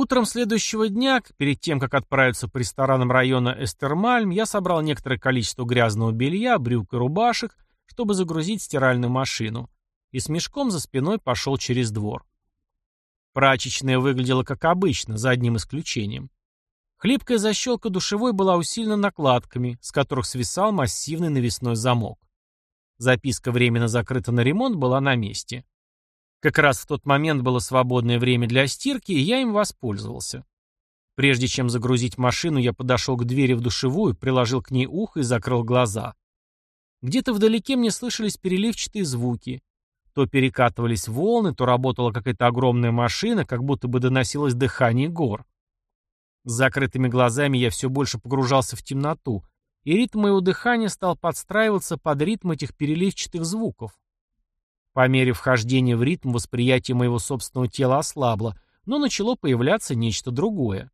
Утром следующего дня, перед тем, как отправиться по ресторанам района Эстермальм, я собрал некоторое количество грязного белья, брюк и рубашек, чтобы загрузить стиральную машину, и с мешком за спиной пошел через двор. Прачечная выглядела как обычно, за одним исключением. Хлипкая защелка душевой была усилена накладками, с которых свисал массивный навесной замок. Записка «Временно закрыта на ремонт» была на месте. Как раз в тот момент было свободное время для стирки, и я им воспользовался. Прежде чем загрузить машину, я подошел к двери в душевую, приложил к ней ухо и закрыл глаза. Где-то вдалеке мне слышались переливчатые звуки. То перекатывались волны, то работала какая-то огромная машина, как будто бы доносилось дыхание гор. С закрытыми глазами я все больше погружался в темноту, и ритм моего дыхания стал подстраиваться под ритм этих переливчатых звуков. По мере вхождения в ритм восприятие моего собственного тела ослабло, но начало появляться нечто другое.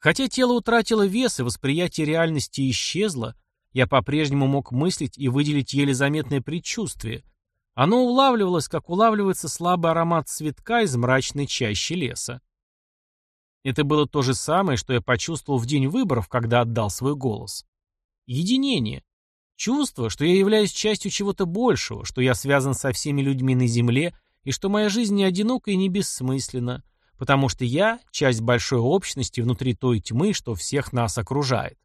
Хотя тело утратило вес и восприятие реальности исчезло, я по-прежнему мог мыслить и выделить еле заметное предчувствие. Оно улавливалось, как улавливается слабый аромат цветка из мрачной чащи леса. Это было то же самое, что я почувствовал в день выборов, когда отдал свой голос. Единение. Чувство, что я являюсь частью чего-то большего, что я связан со всеми людьми на Земле и что моя жизнь не одинока и не бессмысленна, потому что я — часть большой общности внутри той тьмы, что всех нас окружает.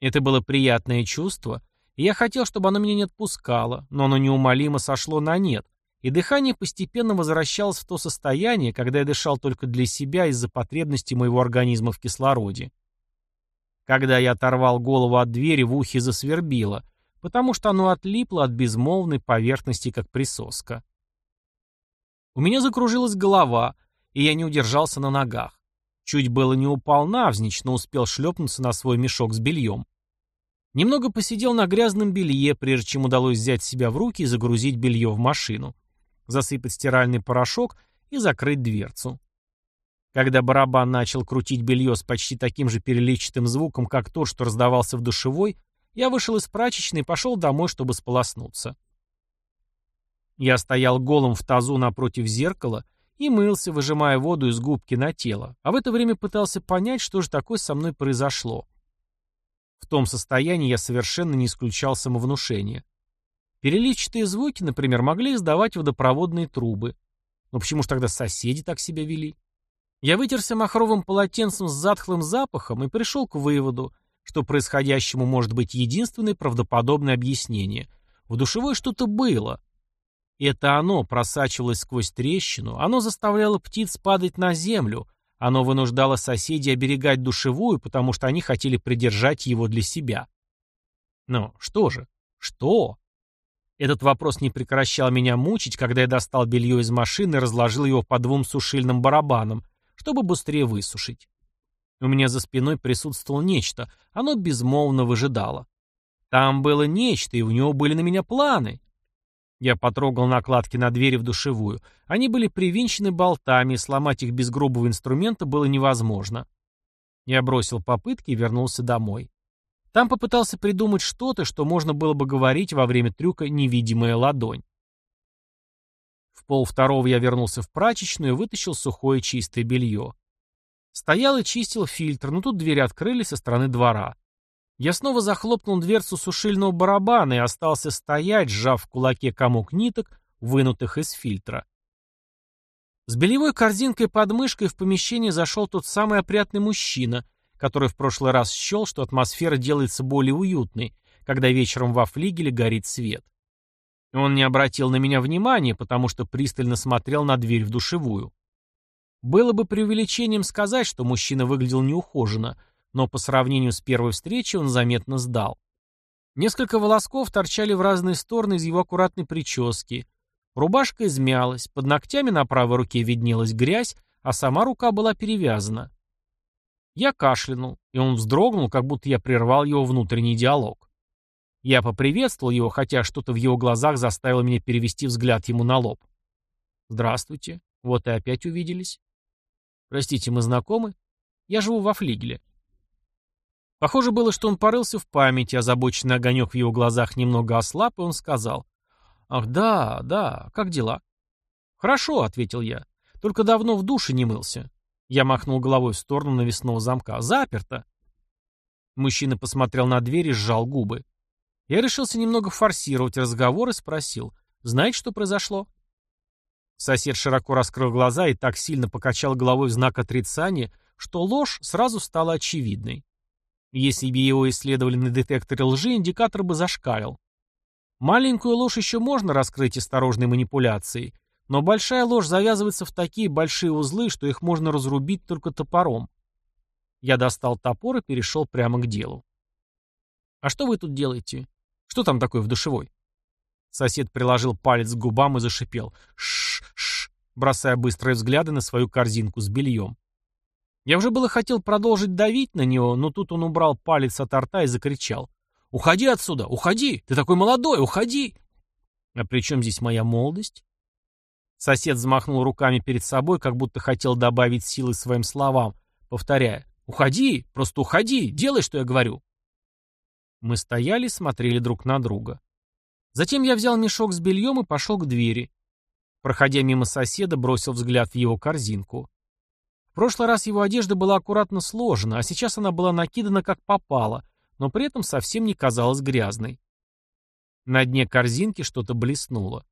Это было приятное чувство, и я хотел, чтобы оно меня не отпускало, но оно неумолимо сошло на нет, и дыхание постепенно возвращалось в то состояние, когда я дышал только для себя из-за потребности моего организма в кислороде. Когда я оторвал голову от двери, в ухе засвербило, потому что оно отлипло от безмолвной поверхности, как присоска. У меня закружилась голова, и я не удержался на ногах. Чуть было не упал навзничь, но успел шлепнуться на свой мешок с бельем. Немного посидел на грязном белье, прежде чем удалось взять себя в руки и загрузить белье в машину засыпать стиральный порошок и закрыть дверцу. Когда барабан начал крутить белье с почти таким же переливчатым звуком, как тот, что раздавался в душевой, я вышел из прачечной и пошел домой, чтобы сполоснуться. Я стоял голым в тазу напротив зеркала и мылся, выжимая воду из губки на тело, а в это время пытался понять, что же такое со мной произошло. В том состоянии я совершенно не исключал самовнушение. Переливчатые звуки, например, могли издавать водопроводные трубы. Но почему же тогда соседи так себя вели? Я вытерся махровым полотенцем с затхлым запахом и пришел к выводу, что происходящему может быть единственное правдоподобное объяснение. В душевой что-то было. Это оно просачивалось сквозь трещину, оно заставляло птиц падать на землю, оно вынуждало соседей оберегать душевую, потому что они хотели придержать его для себя. Но что же? Что? Этот вопрос не прекращал меня мучить, когда я достал белье из машины и разложил его по двум сушильным барабанам, чтобы быстрее высушить. У меня за спиной присутствовало нечто, оно безмолвно выжидало. Там было нечто, и у него были на меня планы. Я потрогал накладки на двери в душевую. Они были привинчены болтами, и сломать их без грубого инструмента было невозможно. Я бросил попытки и вернулся домой. Там попытался придумать что-то, что можно было бы говорить во время трюка «невидимая ладонь». В пол второго я вернулся в прачечную и вытащил сухое чистое белье. Стоял и чистил фильтр, но тут двери открылись со стороны двора. Я снова захлопнул дверцу сушильного барабана и остался стоять, сжав в кулаке комок ниток, вынутых из фильтра. С бельевой корзинкой под мышкой в помещение зашел тот самый опрятный мужчина, который в прошлый раз счел, что атмосфера делается более уютной, когда вечером во флигеле горит свет. Он не обратил на меня внимания, потому что пристально смотрел на дверь в душевую. Было бы преувеличением сказать, что мужчина выглядел неухоженно, но по сравнению с первой встречей он заметно сдал. Несколько волосков торчали в разные стороны из его аккуратной прически. Рубашка измялась, под ногтями на правой руке виднелась грязь, а сама рука была перевязана. Я кашлянул, и он вздрогнул, как будто я прервал его внутренний диалог. Я поприветствовал его, хотя что-то в его глазах заставило меня перевести взгляд ему на лоб. «Здравствуйте. Вот и опять увиделись». «Простите, мы знакомы? Я живу во флигеле». Похоже было, что он порылся в памяти, озабоченный огонек в его глазах немного ослаб, и он сказал. «Ах, да, да, как дела?» «Хорошо», — ответил я. Только давно в душе не мылся. Я махнул головой в сторону навесного замка. Заперто. Мужчина посмотрел на дверь и сжал губы. Я решился немного форсировать разговор и спросил. Знаете, что произошло? Сосед широко раскрыл глаза и так сильно покачал головой в знак отрицания, что ложь сразу стала очевидной. Если бы его исследовали на детекторе лжи, индикатор бы зашкалил. Маленькую ложь еще можно раскрыть осторожной манипуляцией, но большая ложь завязывается в такие большие узлы, что их можно разрубить только топором. Я достал топор и перешел прямо к делу. «А что вы тут делаете? Что там такое в душевой?» Сосед приложил палец к губам и зашипел. «Ш-ш-ш», бросая быстрые взгляды на свою корзинку с бельем. Я уже было хотел продолжить давить на него, но тут он убрал палец от рта и закричал. «Уходи отсюда! Уходи! Ты такой молодой! Уходи!» «А при чем здесь моя молодость?» Сосед взмахнул руками перед собой, как будто хотел добавить силы своим словам, повторяя «Уходи! Просто уходи! Делай, что я говорю!» Мы стояли смотрели друг на друга. Затем я взял мешок с бельем и пошел к двери. Проходя мимо соседа, бросил взгляд в его корзинку. В прошлый раз его одежда была аккуратно сложена, а сейчас она была накидана как попало, но при этом совсем не казалась грязной. На дне корзинки что-то блеснуло.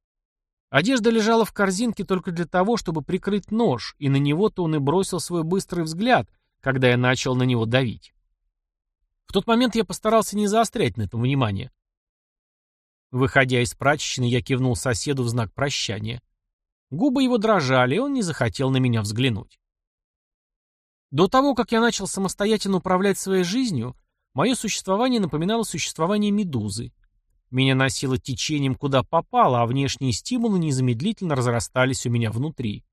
Одежда лежала в корзинке только для того, чтобы прикрыть нож, и на него-то он и бросил свой быстрый взгляд, когда я начал на него давить. В тот момент я постарался не заострять на этом внимание. Выходя из прачечной, я кивнул соседу в знак прощания. Губы его дрожали, и он не захотел на меня взглянуть. До того, как я начал самостоятельно управлять своей жизнью, мое существование напоминало существование медузы. Меня носило течением куда попало, а внешние стимулы незамедлительно разрастались у меня внутри.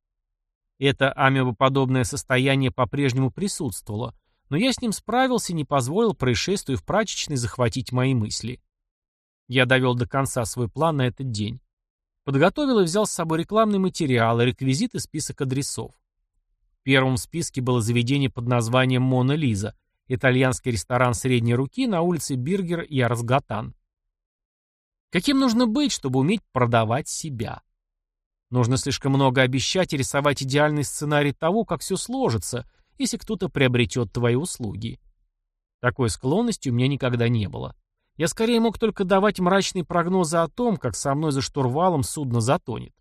Это амебоподобное состояние по-прежнему присутствовало, но я с ним справился и не позволил происшествию в прачечной захватить мои мысли. Я довел до конца свой план на этот день. Подготовил и взял с собой рекламный материал реквизит и список адресов. В первом списке было заведение под названием «Мона Лиза», итальянский ресторан средней руки на улице Биргер и Арсгатан. Каким нужно быть, чтобы уметь продавать себя? Нужно слишком много обещать и рисовать идеальный сценарий того, как все сложится, если кто-то приобретет твои услуги. Такой склонности у меня никогда не было. Я скорее мог только давать мрачные прогнозы о том, как со мной за штурвалом судно затонет.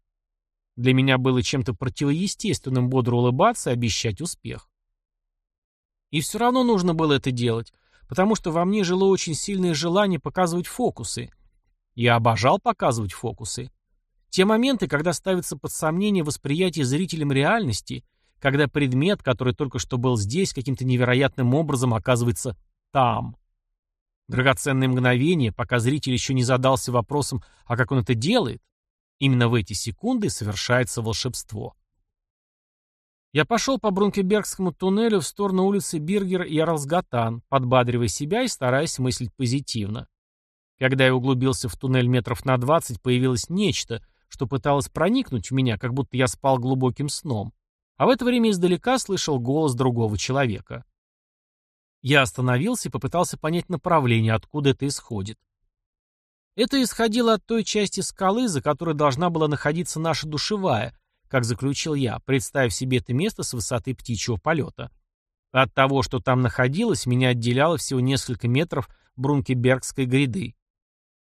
Для меня было чем-то противоестественным бодро улыбаться и обещать успех. И все равно нужно было это делать, потому что во мне жило очень сильное желание показывать фокусы. Я обожал показывать фокусы. Те моменты, когда ставится под сомнение восприятие зрителям реальности, когда предмет, который только что был здесь, каким-то невероятным образом оказывается там. Драгоценные мгновения, пока зритель еще не задался вопросом, а как он это делает, именно в эти секунды совершается волшебство. Я пошел по Брункебергскому туннелю в сторону улицы Биргер и Ярлсгатан, подбадривая себя и стараясь мыслить позитивно. Когда я углубился в туннель метров на двадцать, появилось нечто, что пыталось проникнуть в меня, как будто я спал глубоким сном. А в это время издалека слышал голос другого человека. Я остановился и попытался понять направление, откуда это исходит. Это исходило от той части скалы, за которой должна была находиться наша душевая, как заключил я, представив себе это место с высоты птичьего полета. От того, что там находилось, меня отделяло всего несколько метров Брункебергской гряды.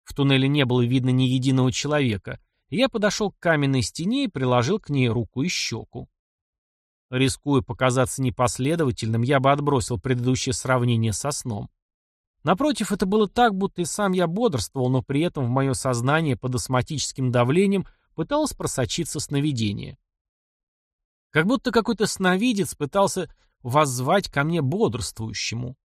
В туннеле не было видно ни единого человека, я подошел к каменной стене и приложил к ней руку и щеку. Рискуя показаться непоследовательным, я бы отбросил предыдущее сравнение со сном. Напротив, это было так, будто и сам я бодрствовал, но при этом в мое сознание под астматическим давлением пыталось просочиться сновидение. Как будто какой-то сновидец пытался воззвать ко мне бодрствующему.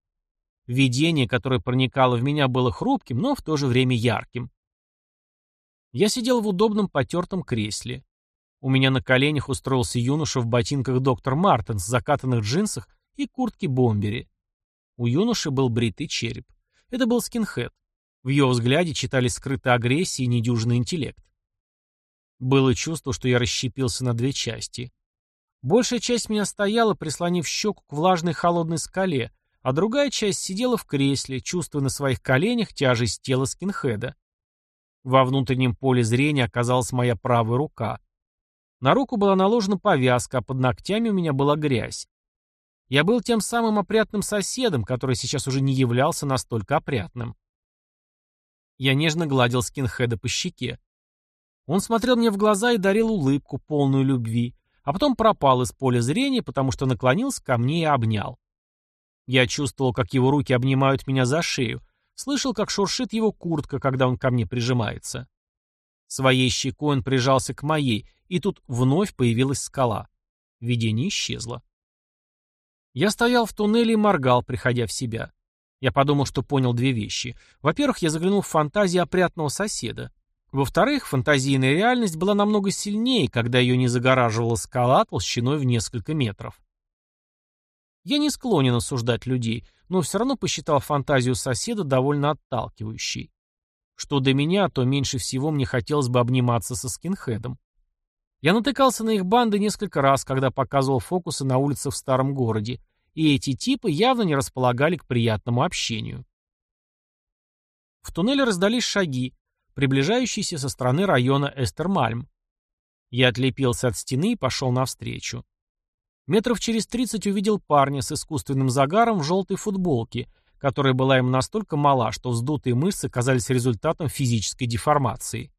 Видение, которое проникало в меня, было хрупким, но в то же время ярким. Я сидел в удобном потертом кресле. У меня на коленях устроился юноша в ботинках доктор Мартенс, закатанных джинсах и куртке-бомбере. У юноши был бритый череп. Это был скинхед. В его взгляде читались скрытая агрессия и недюжный интеллект. Было чувство, что я расщепился на две части. Большая часть меня стояла, прислонив щеку к влажной холодной скале, а другая часть сидела в кресле, чувствуя на своих коленях тяжесть тела скинхеда. Во внутреннем поле зрения оказалась моя правая рука. На руку была наложена повязка, а под ногтями у меня была грязь. Я был тем самым опрятным соседом, который сейчас уже не являлся настолько опрятным. Я нежно гладил скинхеда по щеке. Он смотрел мне в глаза и дарил улыбку, полную любви, а потом пропал из поля зрения, потому что наклонился ко мне и обнял. Я чувствовал, как его руки обнимают меня за шею, слышал, как шуршит его куртка, когда он ко мне прижимается. Своей щекой он прижался к моей, и тут вновь появилась скала. Видение исчезло. Я стоял в туннеле и моргал, приходя в себя. Я подумал, что понял две вещи. Во-первых, я заглянул в фантазии опрятного соседа. Во-вторых, фантазийная реальность была намного сильнее, когда ее не загораживала скала толщиной в несколько метров. Я не склонен осуждать людей, но все равно посчитал фантазию соседа довольно отталкивающей. Что до меня, то меньше всего мне хотелось бы обниматься со скинхедом. Я натыкался на их банды несколько раз, когда показывал фокусы на улицах в старом городе, и эти типы явно не располагали к приятному общению. В туннеле раздались шаги, приближающийся со стороны района Эстермальм. Я отлепился от стены и пошел навстречу. Метров через тридцать увидел парня с искусственным загаром в желтой футболке, которая была ему настолько мала, что вздутые мышцы казались результатом физической деформации.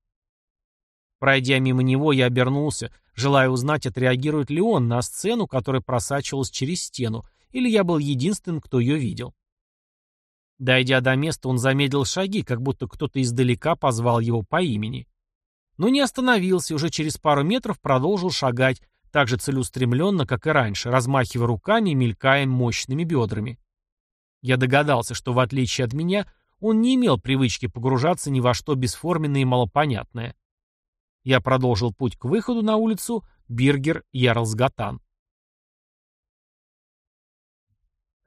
Пройдя мимо него, я обернулся, желая узнать, отреагирует ли он на сцену, которая просачивалась через стену, или я был единственным, кто ее видел. Дойдя до места, он замедлил шаги, как будто кто-то издалека позвал его по имени. Но не остановился, уже через пару метров продолжил шагать, так же целеустремленно, как и раньше, размахивая руками и мелькая мощными бедрами. Я догадался, что в отличие от меня, он не имел привычки погружаться ни во что бесформенное и малопонятное. Я продолжил путь к выходу на улицу Биргер Ярлсгатан.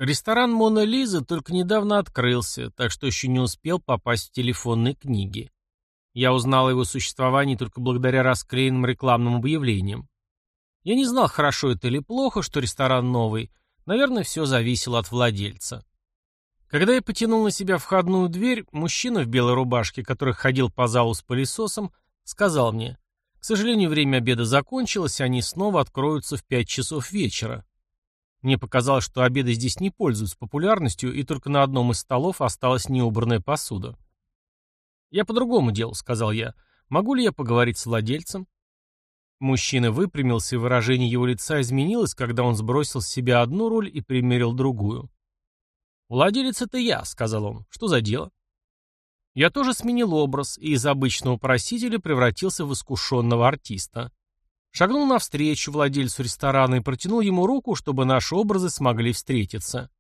Ресторан «Мона Лиза» только недавно открылся, так что еще не успел попасть в телефонные книги. Я узнал о его существовании только благодаря расклеенным рекламным объявлениям. Я не знал, хорошо это или плохо, что ресторан новый. Наверное, все зависело от владельца. Когда я потянул на себя входную дверь, мужчина в белой рубашке, который ходил по залу с пылесосом, сказал мне, «К сожалению, время обеда закончилось, они снова откроются в пять часов вечера». Мне показалось, что обеды здесь не пользуются популярностью, и только на одном из столов осталась неубранная посуда. «Я по другому делу», — сказал я. «Могу ли я поговорить с владельцем?» Мужчина выпрямился, и выражение его лица изменилось, когда он сбросил с себя одну роль и примерил другую. «Владелец — это я», — сказал он. «Что за дело?» Я тоже сменил образ и из обычного просителя превратился в искушенного артиста. Шагнул навстречу владельцу ресторана и протянул ему руку, чтобы наши образы смогли встретиться.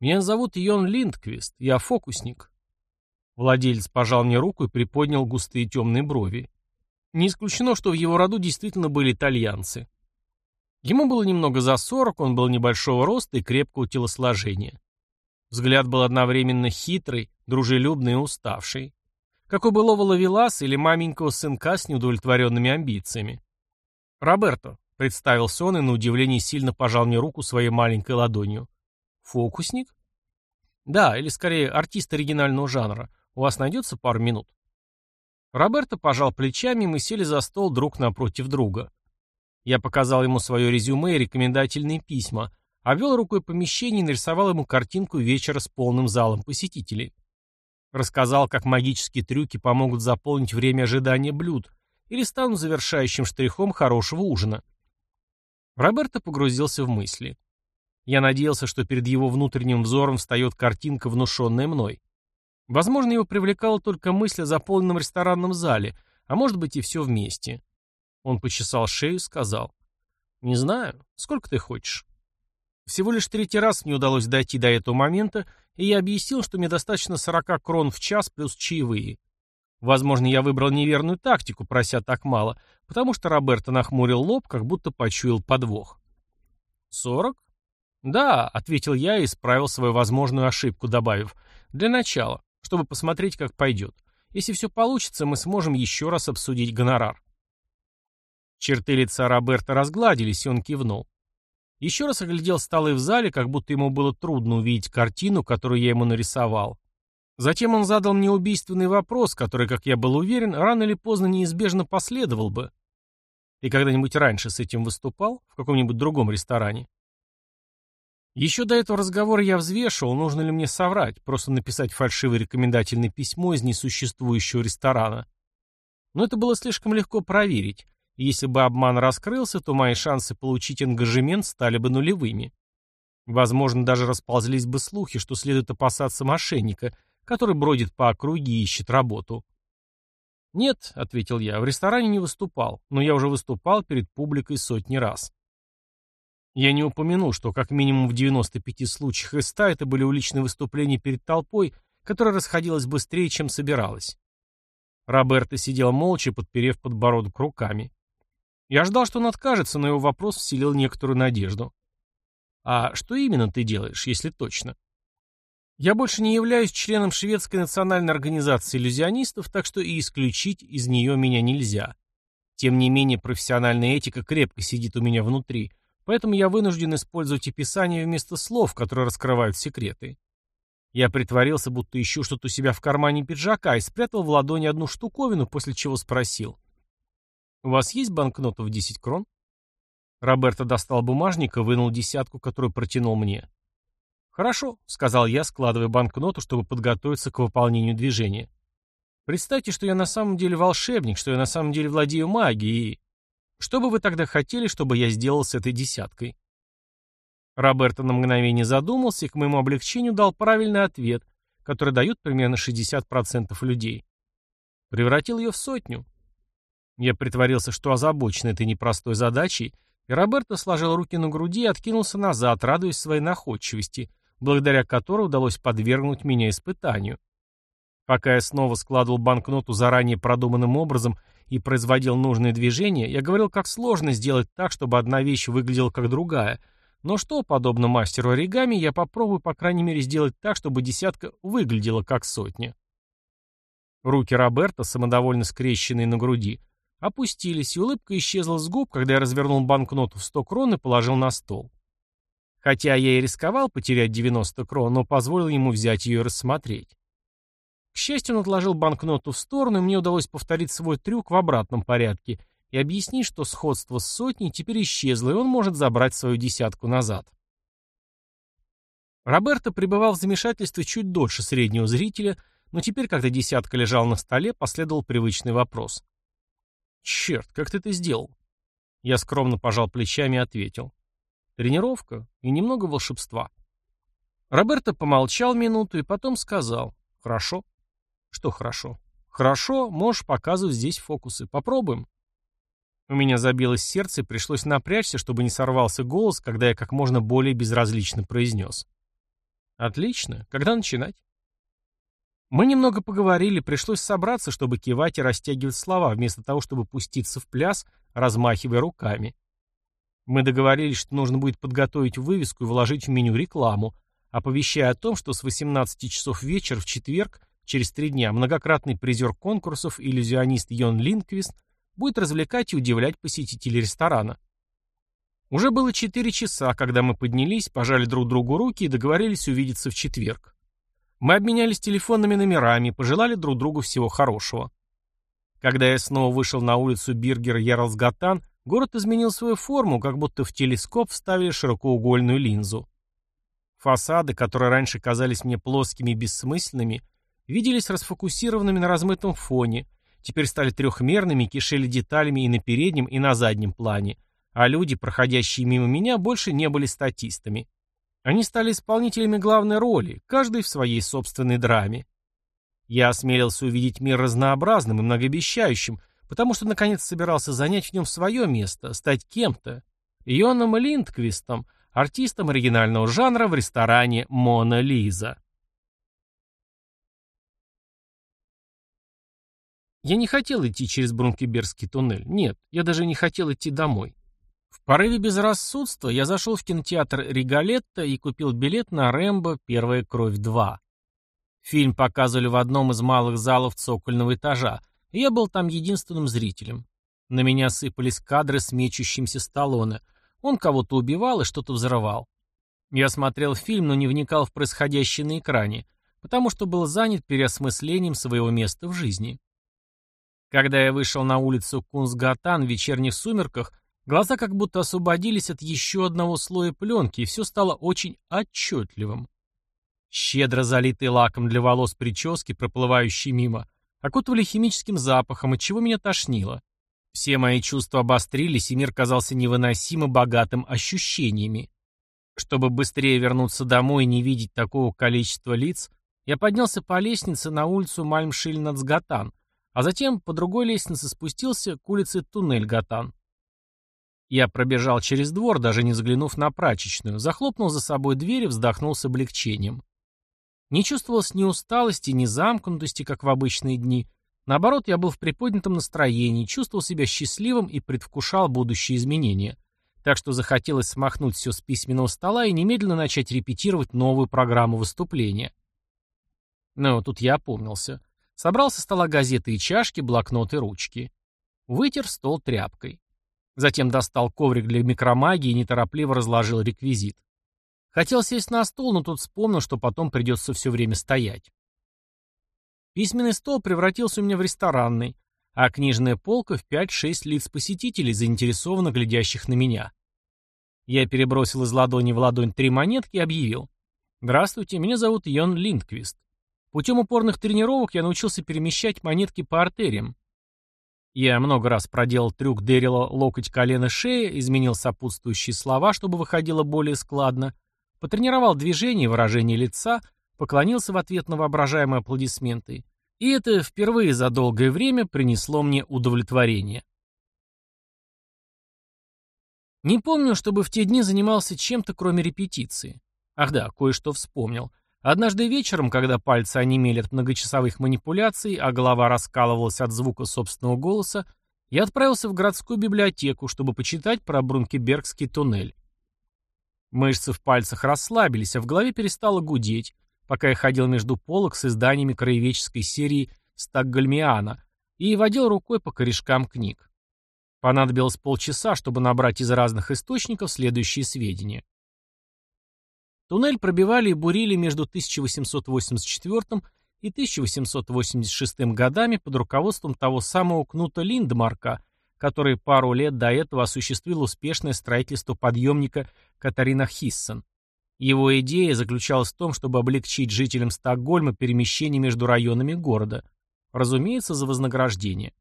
«Меня зовут Йон Линдквист, я фокусник». Владелец пожал мне руку и приподнял густые темные брови. Не исключено, что в его роду действительно были итальянцы. Ему было немного за сорок, он был небольшого роста и крепкого телосложения. Взгляд был одновременно хитрый, дружелюбный и уставший. Как у былого ловеласа или маменького сынка с неудовлетворенными амбициями. «Роберто», — представился он и на удивление сильно пожал мне руку своей маленькой ладонью. «Фокусник?» «Да, или скорее артист оригинального жанра. У вас найдется пару минут?» Роберто пожал плечами, и мы сели за стол друг напротив друга. Я показал ему свое резюме и рекомендательные письма, обвел рукой помещение и нарисовал ему картинку вечера с полным залом посетителей. Рассказал, как магические трюки помогут заполнить время ожидания блюд, или станут завершающим штрихом хорошего ужина. Роберто погрузился в мысли. Я надеялся, что перед его внутренним взором встает картинка, внушенная мной. Возможно, его привлекала только мысль о заполненном ресторанном зале, а может быть и все вместе. Он почесал шею и сказал. «Не знаю. Сколько ты хочешь?» Всего лишь третий раз мне удалось дойти до этого момента, и я объяснил, что мне достаточно 40 крон в час плюс чаевые. Возможно, я выбрал неверную тактику, прося так мало, потому что Роберто нахмурил лоб, как будто почуял подвох. «Сорок?» «Да», — ответил я и исправил свою возможную ошибку, добавив, «для начала, чтобы посмотреть, как пойдет. Если все получится, мы сможем еще раз обсудить гонорар». Черты лица Роберта разгладились, и он кивнул. Еще раз оглядел столы в зале, как будто ему было трудно увидеть картину, которую я ему нарисовал. Затем он задал мне убийственный вопрос, который, как я был уверен, рано или поздно неизбежно последовал бы. Ты когда-нибудь раньше с этим выступал? В каком-нибудь другом ресторане? Еще до этого разговора я взвешивал, нужно ли мне соврать, просто написать фальшивое рекомендательное письмо из несуществующего ресторана. Но это было слишком легко проверить, если бы обман раскрылся, то мои шансы получить ангажемент стали бы нулевыми. Возможно, даже расползлись бы слухи, что следует опасаться мошенника, который бродит по округе и ищет работу. «Нет», — ответил я, — «в ресторане не выступал, но я уже выступал перед публикой сотни раз». Я не упомянул, что как минимум в 95 случаях из 100 это были уличные выступления перед толпой, которая расходилась быстрее, чем собиралась. Роберто сидел молча, подперев подбородок руками. Я ждал, что он откажется, но его вопрос вселил некоторую надежду. «А что именно ты делаешь, если точно?» «Я больше не являюсь членом шведской национальной организации иллюзионистов, так что и исключить из нее меня нельзя. Тем не менее, профессиональная этика крепко сидит у меня внутри, Поэтому я вынужден использовать описание вместо слов, которые раскрывают секреты. Я притворился, будто ищу что-то у себя в кармане пиджака и спрятал в ладони одну штуковину, после чего спросил. «У вас есть банкнота в 10 крон?» Роберто достал бумажник и вынул десятку, которую протянул мне. «Хорошо», — сказал я, складывая банкноту, чтобы подготовиться к выполнению движения. «Представьте, что я на самом деле волшебник, что я на самом деле владею магией и...» Что бы вы тогда хотели, чтобы я сделал с этой десяткой? Роберто на мгновение задумался и к моему облегчению дал правильный ответ, который дают примерно 60% людей. Превратил ее в сотню. Я притворился, что озабочен этой непростой задачей, и Роберто сложил руки на груди и откинулся назад, радуясь своей находчивости, благодаря которой удалось подвергнуть меня испытанию. Пока я снова складывал банкноту заранее продуманным образом и производил нужные движения, я говорил, как сложно сделать так, чтобы одна вещь выглядела как другая. Но что, подобно мастеру оригами, я попробую, по крайней мере, сделать так, чтобы десятка выглядела как сотня. Руки Роберта, самодовольно скрещенные на груди, опустились, и улыбка исчезла с губ, когда я развернул банкноту в 100 крон и положил на стол. Хотя я и рисковал потерять 90 крон, но позволил ему взять ее и рассмотреть. К счастью, он отложил банкноту в сторону, и мне удалось повторить свой трюк в обратном порядке и объяснить, что сходство с сотней теперь исчезло, и он может забрать свою десятку назад. Роберто пребывал в замешательстве чуть дольше среднего зрителя, но теперь, когда десятка лежала на столе, последовал привычный вопрос. «Черт, как ты это сделал?» Я скромно пожал плечами и ответил. «Тренировка и немного волшебства». Роберто помолчал минуту и потом сказал. «Хорошо, что хорошо? Хорошо, можешь показывать здесь фокусы. Попробуем. У меня забилось сердце и пришлось напрячься, чтобы не сорвался голос, когда я как можно более безразлично произнес. Отлично. Когда начинать? Мы немного поговорили, пришлось собраться, чтобы кивать и растягивать слова, вместо того, чтобы пуститься в пляс, размахивая руками. Мы договорились, что нужно будет подготовить вывеску и вложить в меню рекламу, оповещая о том, что с 18 часов вечера в четверг Через три дня многократный призер конкурсов иллюзионист Йон Линквист будет развлекать и удивлять посетителей ресторана. Уже было четыре часа, когда мы поднялись, пожали друг другу руки и договорились увидеться в четверг. Мы обменялись телефонными номерами, пожелали друг другу всего хорошего. Когда я снова вышел на улицу Биргер Ярлсгатан, город изменил свою форму, как будто в телескоп вставили широкоугольную линзу. Фасады, которые раньше казались мне плоскими и бессмысленными, виделись расфокусированными на размытом фоне, теперь стали трехмерными, кишели деталями и на переднем, и на заднем плане, а люди, проходящие мимо меня, больше не были статистами. Они стали исполнителями главной роли, каждый в своей собственной драме. Я осмелился увидеть мир разнообразным и многообещающим, потому что наконец собирался занять в нем свое место, стать кем-то. Йоном Линдквистом, артистом оригинального жанра в ресторане «Мона Лиза». Я не хотел идти через Брункеберский туннель. Нет, я даже не хотел идти домой. В порыве безрассудства я зашел в кинотеатр Ригалетто и купил билет на «Рэмбо. Первая кровь 2». Фильм показывали в одном из малых залов цокольного этажа, и я был там единственным зрителем. На меня сыпались кадры с мечущимся Сталлоне. Он кого-то убивал и что-то взрывал. Я смотрел фильм, но не вникал в происходящее на экране, потому что был занят переосмыслением своего места в жизни. Когда я вышел на улицу Кунсгатан в вечерних сумерках, глаза как будто освободились от еще одного слоя пленки, и все стало очень отчетливым. Щедро залитые лаком для волос прически, проплывающие мимо, окутывали химическим запахом, от чего меня тошнило. Все мои чувства обострились, и мир казался невыносимо богатым ощущениями. Чтобы быстрее вернуться домой и не видеть такого количества лиц, я поднялся по лестнице на улицу Мальмшильнацгатан, а затем по другой лестнице спустился к улице Туннель-Гатан. Я пробежал через двор, даже не взглянув на прачечную, захлопнул за собой дверь и вздохнул с облегчением. Не чувствовалось ни усталости, ни замкнутости, как в обычные дни. Наоборот, я был в приподнятом настроении, чувствовал себя счастливым и предвкушал будущие изменения так что захотелось смахнуть все с письменного стола и немедленно начать репетировать новую программу выступления. Но тут я опомнился. Собрал со стола газеты и чашки, блокноты, ручки. Вытер стол тряпкой. Затем достал коврик для микромагии и неторопливо разложил реквизит. Хотел сесть на стол, но тут вспомнил, что потом придется все время стоять. Письменный стол превратился у меня в ресторанный, а книжная полка в 5-6 лиц посетителей, заинтересованно глядящих на меня. Я перебросил из ладони в ладонь три монетки и объявил. «Здравствуйте, меня зовут Йон Линдквист. Путем упорных тренировок я научился перемещать монетки по артериям. Я много раз проделал трюк Дэрила локоть, колено, шея, изменил сопутствующие слова, чтобы выходило более складно, потренировал движение и выражение лица, поклонился в ответ на воображаемые аплодисменты и это впервые за долгое время принесло мне удовлетворение. Не помню, чтобы в те дни занимался чем-то, кроме репетиции. Ах да, кое-что вспомнил. Однажды вечером, когда пальцы онемели от многочасовых манипуляций, а голова раскалывалась от звука собственного голоса, я отправился в городскую библиотеку, чтобы почитать про Брункебергский туннель. Мышцы в пальцах расслабились, а в голове перестало гудеть, пока я ходил между полок с изданиями краеведческой серии Стокгольмиана и водил рукой по корешкам книг. Понадобилось полчаса, чтобы набрать из разных источников следующие сведения. Туннель пробивали и бурили между 1884 и 1886 годами под руководством того самого Кнута Линдмарка, который пару лет до этого осуществил успешное строительство подъемника Катарина Хиссен. Его идея заключалась в том, чтобы облегчить жителям Стокгольма перемещение между районами города, разумеется, за вознаграждение.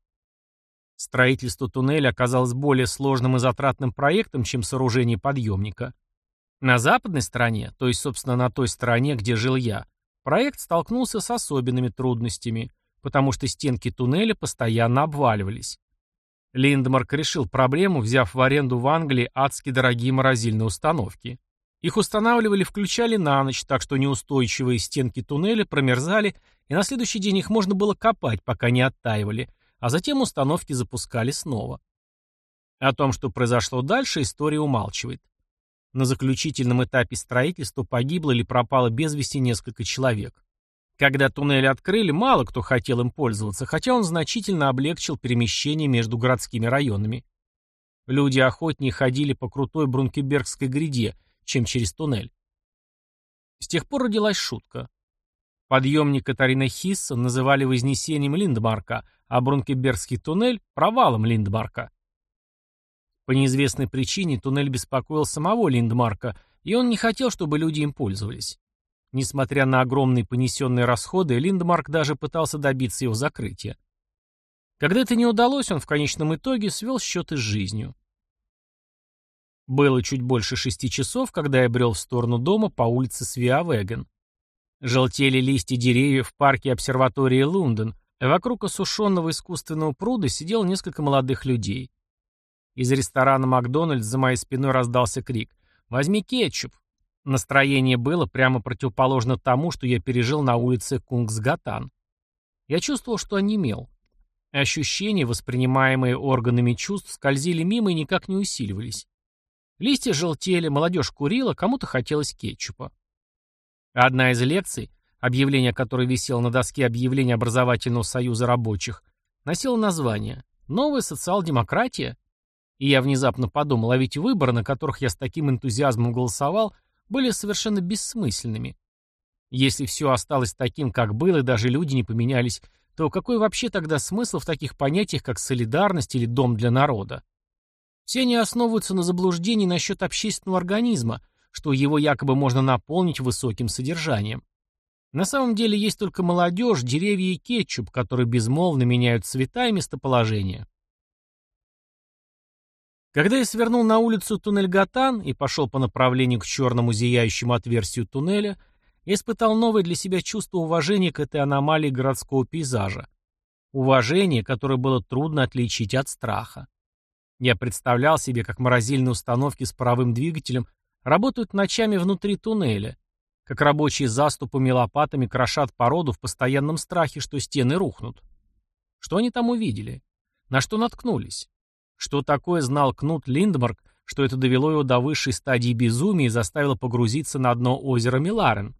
Строительство туннеля оказалось более сложным и затратным проектом, чем сооружение подъемника. На западной стороне, то есть, собственно, на той стороне, где жил я, проект столкнулся с особенными трудностями, потому что стенки туннеля постоянно обваливались. Линдмарк решил проблему, взяв в аренду в Англии адски дорогие морозильные установки. Их устанавливали, включали на ночь, так что неустойчивые стенки туннеля промерзали, и на следующий день их можно было копать, пока не оттаивали, а затем установки запускали снова. О том, что произошло дальше, история умалчивает. На заключительном этапе строительства погибло или пропало без вести несколько человек. Когда туннели открыли, мало кто хотел им пользоваться, хотя он значительно облегчил перемещение между городскими районами. Люди охотнее ходили по крутой Брункебергской гряде, чем через туннель. С тех пор родилась шутка. Подъемник Катарина Хисса называли вознесением Линдмарка, а Брункебергский туннель – провалом Линдмарка. По неизвестной причине туннель беспокоил самого Линдмарка, и он не хотел, чтобы люди им пользовались. Несмотря на огромные понесенные расходы, Линдмарк даже пытался добиться его закрытия. Когда это не удалось, он в конечном итоге свел счеты с жизнью. Было чуть больше шести часов, когда я брел в сторону дома по улице Свиавеген. Желтели листья деревьев в парке обсерватории Лунден, а вокруг осушенного искусственного пруда сидело несколько молодых людей. Из ресторана «Макдональдс» за моей спиной раздался крик «Возьми кетчуп!». Настроение было прямо противоположно тому, что я пережил на улице Кунгсгатан. Я чувствовал, что онемел. Ощущения, воспринимаемые органами чувств, скользили мимо и никак не усиливались. Листья желтели, молодежь курила, кому-то хотелось кетчупа. Одна из лекций, объявление которой висело на доске объявления образовательного союза рабочих, носила название «Новая социал-демократия». И я внезапно подумал, а ведь выборы, на которых я с таким энтузиазмом голосовал, были совершенно бессмысленными. Если все осталось таким, как было, и даже люди не поменялись, то какой вообще тогда смысл в таких понятиях, как солидарность или дом для народа? Все они основываются на заблуждении насчет общественного организма, что его якобы можно наполнить высоким содержанием. На самом деле есть только молодежь, деревья и кетчуп, которые безмолвно меняют цвета и местоположение. Когда я свернул на улицу туннель Гатан и пошел по направлению к черному зияющему отверстию туннеля, я испытал новое для себя чувство уважения к этой аномалии городского пейзажа. Уважение, которое было трудно отличить от страха. Я представлял себе, как морозильные установки с паровым двигателем работают ночами внутри туннеля, как рабочие заступами и лопатами крошат породу в постоянном страхе, что стены рухнут. Что они там увидели? На что наткнулись? Что такое знал Кнут Линдмарк, что это довело его до высшей стадии безумия и заставило погрузиться на дно озера Миларен?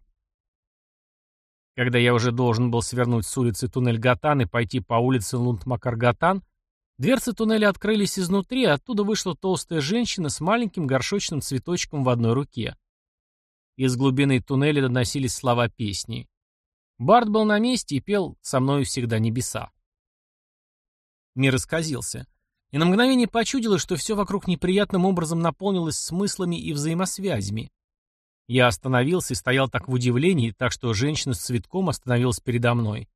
Когда я уже должен был свернуть с улицы туннель Гатан и пойти по улице Лундмакар-Гатан, дверцы туннеля открылись изнутри, и оттуда вышла толстая женщина с маленьким горшочным цветочком в одной руке. Из глубины туннеля доносились слова песни. Барт был на месте и пел «Со мною всегда небеса». Мир исказился. И на мгновение почудилось, что все вокруг неприятным образом наполнилось смыслами и взаимосвязями. Я остановился и стоял так в удивлении, так что женщина с цветком остановилась передо мной.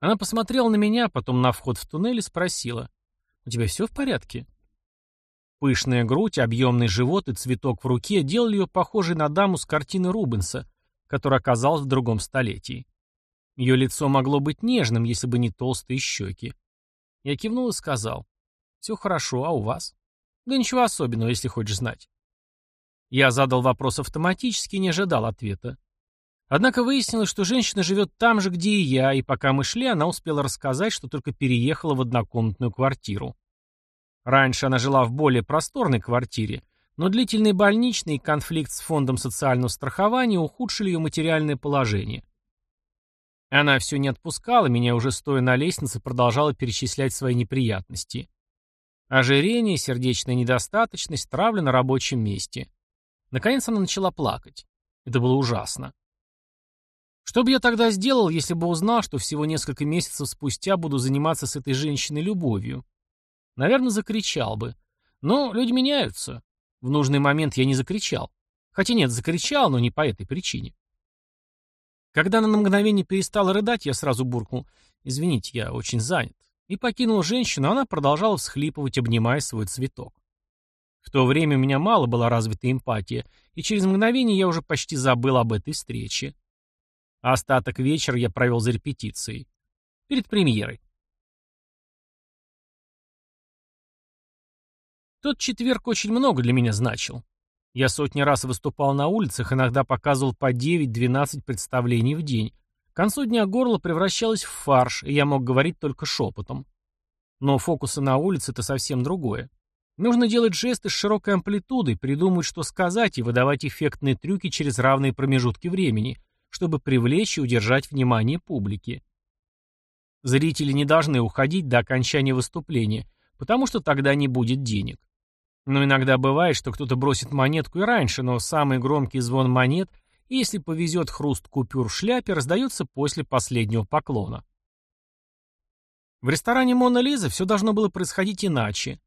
Она посмотрела на меня, потом на вход в туннель и спросила. «У тебя все в порядке?» Пышная грудь, объемный живот и цветок в руке делали ее похожей на даму с картины Рубенса, которая оказалась в другом столетии. Ее лицо могло быть нежным, если бы не толстые щеки. Я кивнул и сказал. «Все хорошо, а у вас?» «Да ничего особенного, если хочешь знать». Я задал вопрос автоматически и не ожидал ответа. Однако выяснилось, что женщина живет там же, где и я, и пока мы шли, она успела рассказать, что только переехала в однокомнатную квартиру. Раньше она жила в более просторной квартире, но длительный больничный и конфликт с фондом социального страхования ухудшили ее материальное положение. Она все не отпускала меня, уже стоя на лестнице, продолжала перечислять свои неприятности. Ожирение, сердечная недостаточность, травля на рабочем месте. Наконец она начала плакать. Это было ужасно. Что бы я тогда сделал, если бы узнал, что всего несколько месяцев спустя буду заниматься с этой женщиной любовью? Наверное, закричал бы. Но люди меняются. В нужный момент я не закричал. Хотя нет, закричал, но не по этой причине. Когда она на мгновение перестала рыдать, я сразу буркнул «Извините, я очень занят». И покинул женщину, она продолжала всхлипывать, обнимая свой цветок. В то время у меня мало была развита эмпатия, и через мгновение я уже почти забыл об этой встрече. Остаток вечера я провел за репетицией. Перед премьерой. Тот четверг очень много для меня значил. Я сотни раз выступал на улицах, иногда показывал по 9-12 представлений в день. К концу дня горло превращалось в фарш, и я мог говорить только шепотом. Но фокусы на улице — это совсем другое. Нужно делать жесты с широкой амплитудой, придумать, что сказать, и выдавать эффектные трюки через равные промежутки времени, чтобы привлечь и удержать внимание публики. Зрители не должны уходить до окончания выступления, потому что тогда не будет денег. Но иногда бывает, что кто-то бросит монетку и раньше, но самый громкий звон монет, если повезет хруст купюр в шляпе, раздается после последнего поклона. В ресторане «Мона Лиза» все должно было происходить иначе.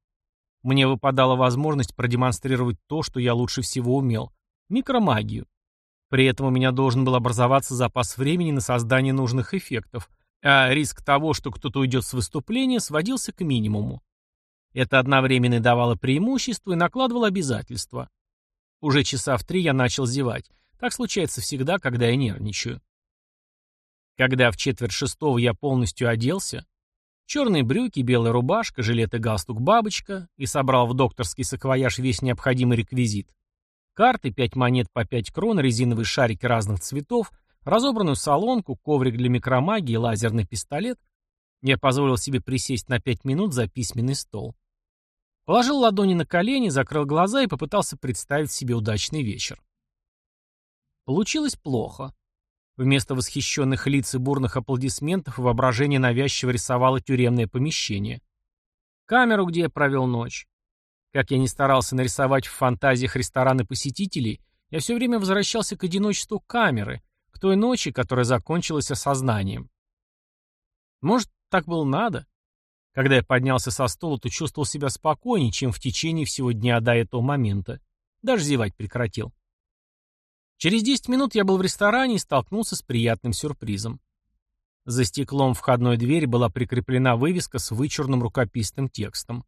Мне выпадала возможность продемонстрировать то, что я лучше всего умел – микромагию. При этом у меня должен был образоваться запас времени на создание нужных эффектов, а риск того, что кто-то уйдет с выступления, сводился к минимуму. Это одновременно давало преимущество и накладывало обязательства. Уже часа в три я начал зевать. Так случается всегда, когда я нервничаю. Когда в четверть шестого я полностью оделся, черные брюки, белая рубашка, жилет и галстук бабочка, и собрал в докторский саквояж весь необходимый реквизит. Карты, пять монет по пять крон, резиновые шарики разных цветов, разобранную солонку, коврик для микромагии, лазерный пистолет, я позволил себе присесть на пять минут за письменный стол. Положил ладони на колени, закрыл глаза и попытался представить себе удачный вечер. Получилось плохо. Вместо восхищенных лиц и бурных аплодисментов воображение навязчиво рисовало тюремное помещение. Камеру, где я провел ночь. Как я не старался нарисовать в фантазиях рестораны посетителей, я все время возвращался к одиночеству камеры, к той ночи, которая закончилась осознанием. Может, так было надо? Когда я поднялся со стула, то чувствовал себя спокойнее, чем в течение всего дня до этого момента. Даже зевать прекратил. Через 10 минут я был в ресторане и столкнулся с приятным сюрпризом. За стеклом входной двери была прикреплена вывеска с вычурным рукописным текстом.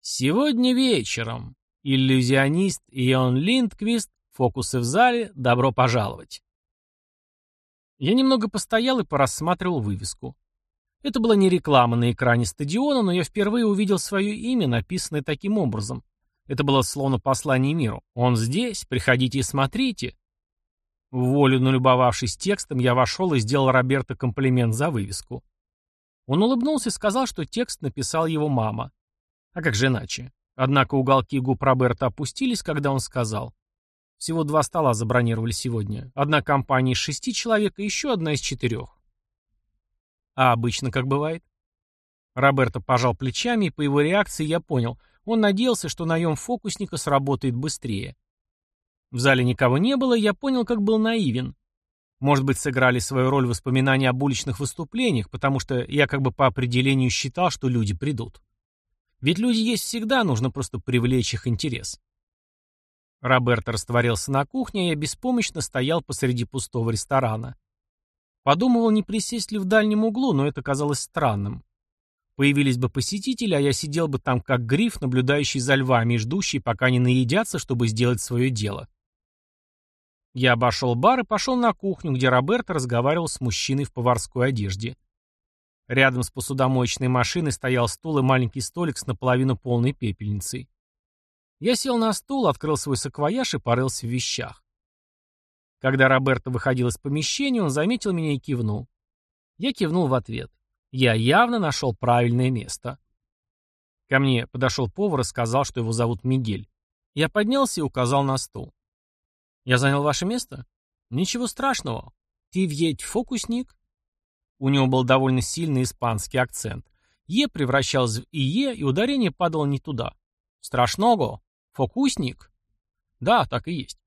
«Сегодня вечером. Иллюзионист Ион Линдквист. Фокусы в зале. Добро пожаловать». Я немного постоял и порассматривал вывеску. Это была не реклама на экране стадиона, но я впервые увидел свое имя, написанное таким образом. Это было словно послание миру. «Он здесь, приходите и смотрите». Волю налюбовавшись текстом, я вошел и сделал Роберто комплимент за вывеску. Он улыбнулся и сказал, что текст написал его мама. А как же иначе? Однако уголки губ Роберта опустились, когда он сказал. Всего два стола забронировали сегодня. Одна компания из шести человек и еще одна из четырех. А обычно как бывает? Роберто пожал плечами, и по его реакции я понял, он надеялся, что наем фокусника сработает быстрее. В зале никого не было, я понял, как был наивен. Может быть, сыграли свою роль воспоминания об уличных выступлениях, потому что я как бы по определению считал, что люди придут. Ведь люди есть всегда, нужно просто привлечь их интерес. Роберто растворился на кухне, а я беспомощно стоял посреди пустого ресторана. Подумывал, не присесть ли в дальнем углу, но это казалось странным. Появились бы посетители, а я сидел бы там как гриф, наблюдающий за львами и ждущий, пока они наедятся, чтобы сделать свое дело. Я обошел бар и пошел на кухню, где Роберто разговаривал с мужчиной в поварской одежде. Рядом с посудомоечной машиной стоял стул и маленький столик с наполовину полной пепельницей. Я сел на стул, открыл свой саквояж и порылся в вещах. Когда Роберто выходил из помещения, он заметил меня и кивнул. Я кивнул в ответ. Я явно нашел правильное место. Ко мне подошел повар и сказал, что его зовут Мигель. Я поднялся и указал на стул. «Я занял ваше место?» «Ничего страшного. Ты ведь фокусник?» У него был довольно сильный испанский акцент. «Е» превращалось в «ие», и ударение падало не туда. «Страшного? Фокусник?» «Да, так и есть».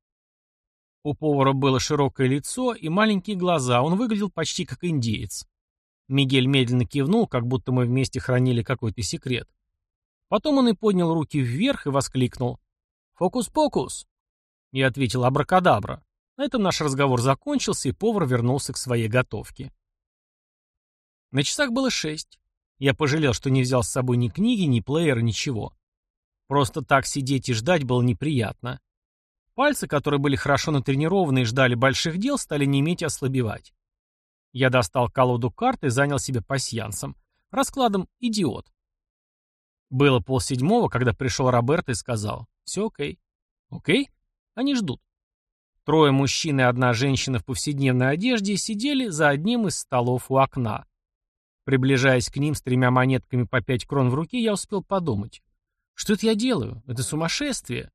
У повара было широкое лицо и маленькие глаза, он выглядел почти как индеец. Мигель медленно кивнул, как будто мы вместе хранили какой-то секрет. Потом он и поднял руки вверх и воскликнул. «Фокус-покус!» Я ответил абракадабра. На этом наш разговор закончился, и повар вернулся к своей готовке. На часах было шесть. Я пожалел, что не взял с собой ни книги, ни плеера, ничего. Просто так сидеть и ждать было неприятно. Пальцы, которые были хорошо натренированы и ждали больших дел, стали неметь и ослабевать. Я достал колоду карт и занял себя пасьянсом. Раскладом «Идиот». Было полседьмого, когда пришел Роберт и сказал «Все окей». «Окей?» Они ждут. Трое мужчин и одна женщина в повседневной одежде сидели за одним из столов у окна. Приближаясь к ним с тремя монетками по пять крон в руке, я успел подумать. Что это я делаю? Это сумасшествие.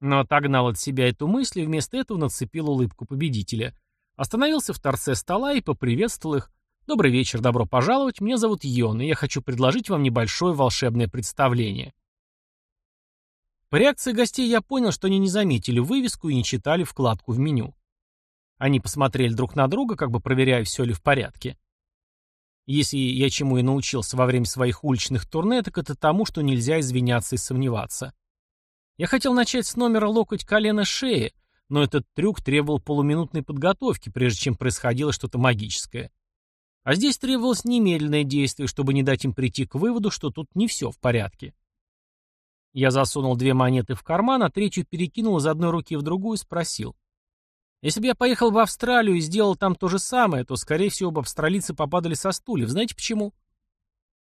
Но отогнал от себя эту мысль и вместо этого нацепил улыбку победителя. Остановился в торце стола и поприветствовал их. «Добрый вечер, добро пожаловать. Меня зовут Йон, и я хочу предложить вам небольшое волшебное представление». По реакции гостей я понял, что они не заметили вывеску и не читали вкладку в меню. Они посмотрели друг на друга, как бы проверяя, все ли в порядке. Если я чему и научился во время своих уличных турне, так это тому, что нельзя извиняться и сомневаться. Я хотел начать с номера локоть колено шеи, но этот трюк требовал полуминутной подготовки, прежде чем происходило что-то магическое. А здесь требовалось немедленное действие, чтобы не дать им прийти к выводу, что тут не все в порядке. Я засунул две монеты в карман, а третью перекинул из одной руки в другую и спросил. Если бы я поехал в Австралию и сделал там то же самое, то, скорее всего, бы австралийцы попадали со стульев. Знаете почему?